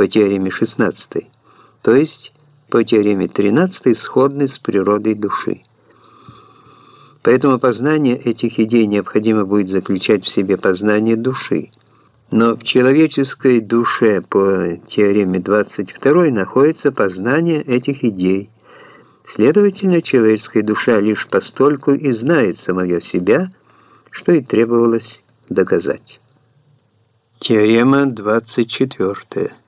по теореме 16, то есть по теореме 13 сходны с природой души. Поэтому познание этих идей необходимо будет заключать в себе познание души. Но в человеческой душе по теореме 22 находится познание этих идей. Следовательно, человеческая душа лишь постольку и знает самое себя, что и требовалось доказать. Теорема 24.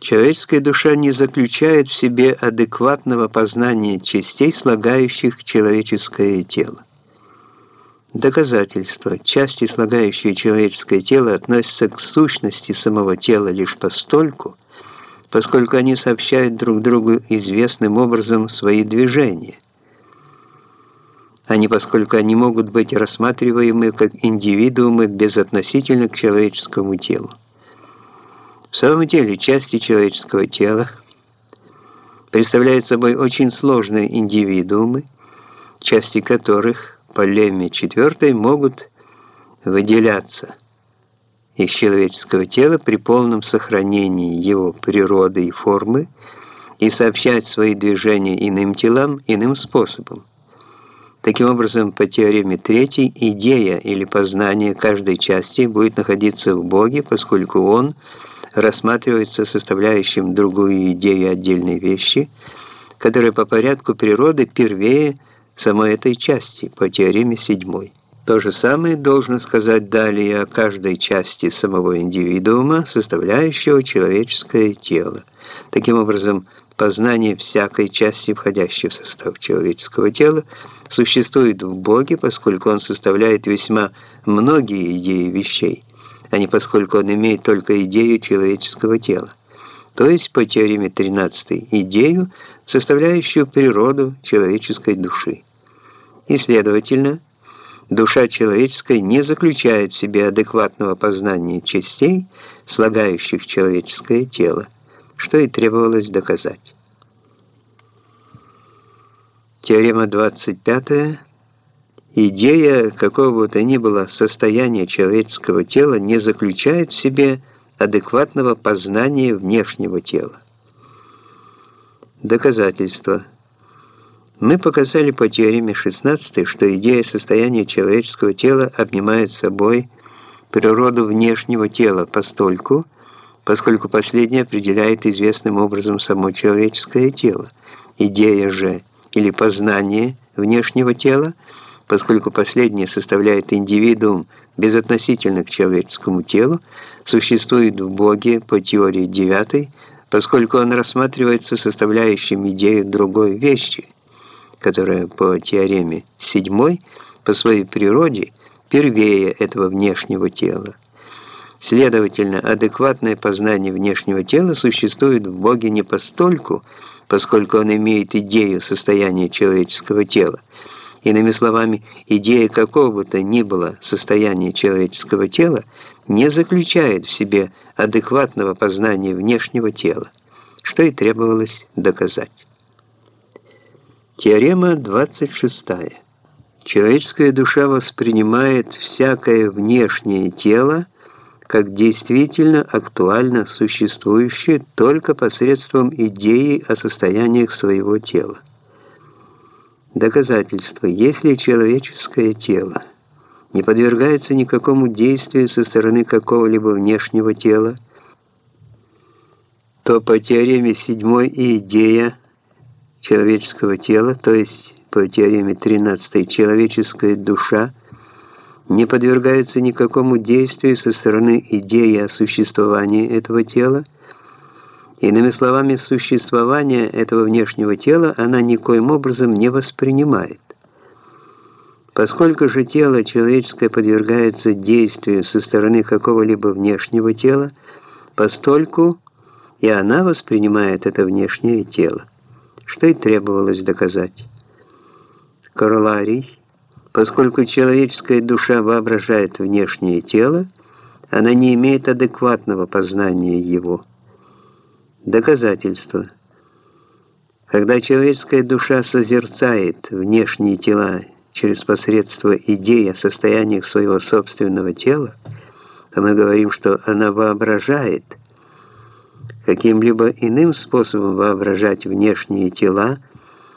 Человеческая душа не заключает в себе адекватного познания частей, слагающих человеческое тело. Доказательство. Части, слагающие человеческое тело, относятся к сущности самого тела лишь постольку, поскольку они сообщают друг другу известным образом свои движения, а не поскольку они могут быть рассматриваемы как индивидуумы безотносительно к человеческому телу. В самом деле, части человеческого тела представляют собой очень сложные индивидуумы, части которых по лемме четвертой могут выделяться из человеческого тела при полном сохранении его природы и формы и сообщать свои движения иным телам иным способом. Таким образом, по теореме третьей, идея или познание каждой части будет находиться в Боге, поскольку Он рассматривается составляющим другую идею отдельной вещи, которая по порядку природы первее – самой этой части по теореме седьмой. То же самое должно сказать далее о каждой части самого индивидуума, составляющего человеческое тело. Таким образом, познание всякой части, входящей в состав человеческого тела, существует в Боге, поскольку Он составляет весьма многие идеи вещей, а не поскольку Он имеет только идею человеческого тела то есть по теореме 13 идею, составляющую природу человеческой души и, следовательно, душа человеческая не заключает в себе адекватного познания частей, слагающих человеческое тело, что и требовалось доказать. Теорема 25. Идея какого бы то ни было состояния человеческого тела не заключает в себе адекватного познания внешнего тела. Доказательство – мы показали по теореме 16, что идея состояния человеческого тела обнимает собой природу внешнего тела постольку, поскольку последнее определяет известным образом само человеческое тело. Идея же или познание внешнего тела, поскольку последнее составляет индивидуум безотносительно к человеческому телу, существует в Боге по теории 9, поскольку он рассматривается составляющим идею другой вещи – которая по теореме седьмой по своей природе первее этого внешнего тела. Следовательно, адекватное познание внешнего тела существует в Боге не постольку, поскольку он имеет идею состояния человеческого тела. Иными словами, идея какого бы то ни было состояния человеческого тела не заключает в себе адекватного познания внешнего тела, что и требовалось доказать. Теорема 26. Человеческая душа воспринимает всякое внешнее тело как действительно актуально существующее только посредством идеи о состояниях своего тела. Доказательство. Если человеческое тело не подвергается никакому действию со стороны какого-либо внешнего тела, то по теореме седьмой и идея человеческого тела, то есть по теореме 13 человеческая душа, не подвергается никакому действию со стороны идеи о существовании этого тела. Иными словами, существование этого внешнего тела она никоим образом не воспринимает. Поскольку же тело человеческое подвергается действию со стороны какого-либо внешнего тела, постольку и она воспринимает это внешнее тело что и требовалось доказать. Короларий, поскольку человеческая душа воображает внешнее тело, она не имеет адекватного познания его. Доказательство. Когда человеческая душа созерцает внешние тела через посредство идеи о состояниях своего собственного тела, то мы говорим, что она воображает – Каким-либо иным способом воображать внешние тела –